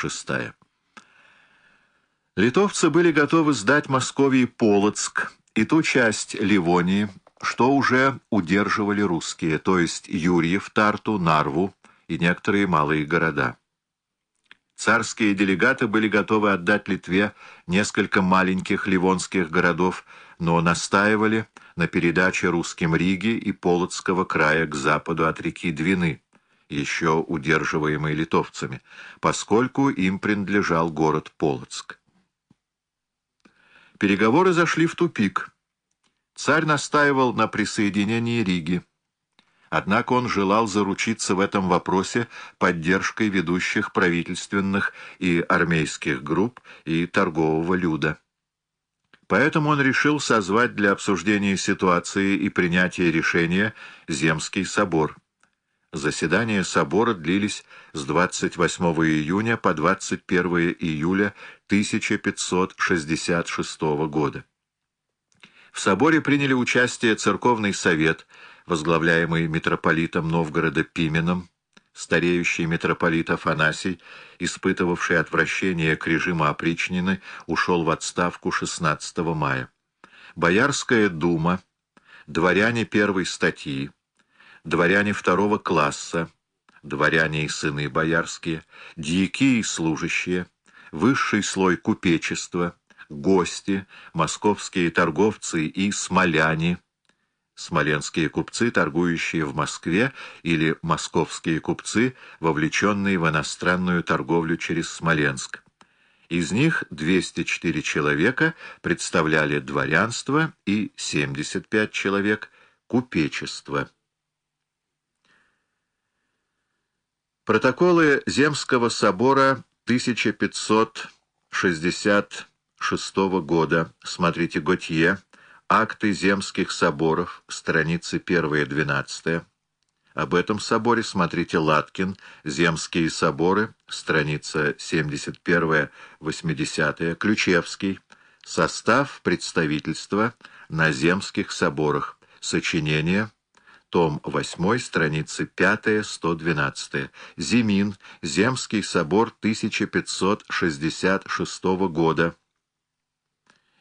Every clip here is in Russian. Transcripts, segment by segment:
шестая. Литовцы были готовы сдать Московии Полоцк и ту часть Ливонии, что уже удерживали русские, то есть Юрьев, Тарту, Нарву и некоторые малые города. Царские делегаты были готовы отдать Литве несколько маленьких ливонских городов, но настаивали на передаче русским Риги и Полоцкого края к западу от реки Двины, еще удерживаемой литовцами, поскольку им принадлежал город Полоцк. Переговоры зашли в тупик. Царь настаивал на присоединении Риги. Однако он желал заручиться в этом вопросе поддержкой ведущих правительственных и армейских групп и торгового люда. Поэтому он решил созвать для обсуждения ситуации и принятия решения Земский собор. Заседания собора длились с 28 июня по 21 июля 1566 года. В соборе приняли участие церковный совет, возглавляемый митрополитом Новгорода Пименом, стареющий митрополит Афанасий, испытывавший отвращение к режиму опричнины, ушел в отставку 16 мая. Боярская дума, дворяне первой статьи, дворяне второго класса, дворяне и сыны боярские, дьяки и служащие, высший слой купечества, гости, московские торговцы и смоляне, смоленские купцы, торгующие в Москве, или московские купцы, вовлеченные в иностранную торговлю через Смоленск. Из них 204 человека представляли дворянство и 75 человек – купечество. Протоколы Земского собора 1566 года. Смотрите Готье. Акты Земских соборов. Страницы 1-12. Об этом соборе смотрите Латкин. Земские соборы. Страница 71-80. Ключевский. Состав представительства на Земских соборах. Сочинение том 8, страницы 5-112. Зимин, Земский собор 1566 года.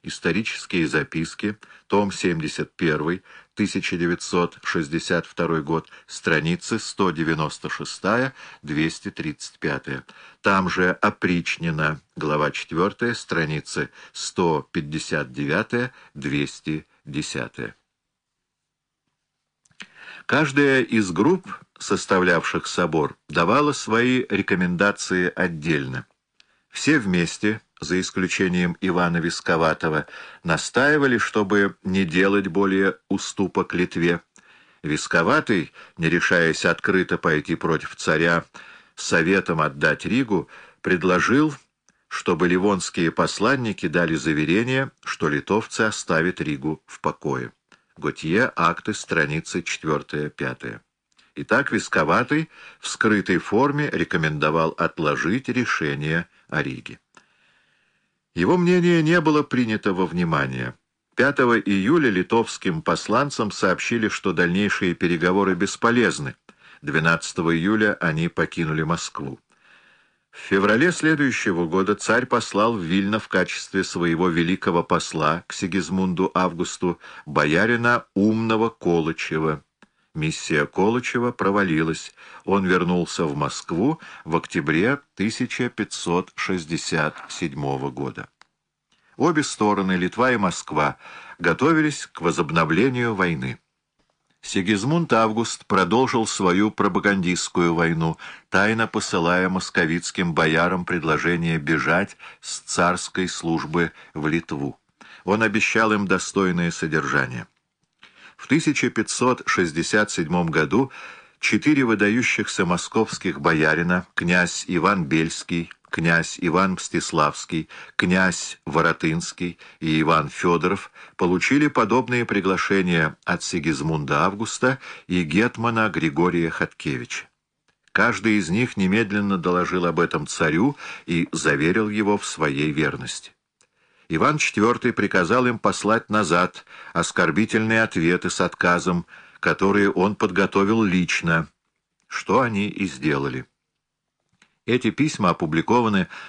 Исторические записки, том 71, 1962 год, страницы 196-235. Там же опричнено, глава 4, страницы 159-210. Каждая из групп, составлявших собор, давала свои рекомендации отдельно. Все вместе, за исключением Ивана Висковатого, настаивали, чтобы не делать более уступок Литве. Висковатый, не решаясь открыто пойти против царя, советом отдать Ригу, предложил, чтобы ливонские посланники дали заверение, что литовцы оставят Ригу в покое. Готье, акты, страницы 4-5. Итак, Висковатый в скрытой форме рекомендовал отложить решение о Риге. Его мнение не было принято во внимание. 5 июля литовским посланцам сообщили, что дальнейшие переговоры бесполезны. 12 июля они покинули Москву. В феврале следующего года царь послал в Вильно в качестве своего великого посла к Сигизмунду Августу боярина умного Колычева. Миссия Колычева провалилась. Он вернулся в Москву в октябре 1567 года. Обе стороны, Литва и Москва, готовились к возобновлению войны. Сигизмунд Август продолжил свою пропагандистскую войну, тайно посылая московицким боярам предложение бежать с царской службы в Литву. Он обещал им достойное содержание. В 1567 году четыре выдающихся московских боярина, князь Иван Бельский, князь Иван Мстиславский, князь Воротынский и Иван Федоров получили подобные приглашения от Сигизмунда Августа и гетмана Григория Хаткевича. Каждый из них немедленно доложил об этом царю и заверил его в своей верности. Иван IV приказал им послать назад оскорбительные ответы с отказом, которые он подготовил лично, что они и сделали. Эти письма опубликованы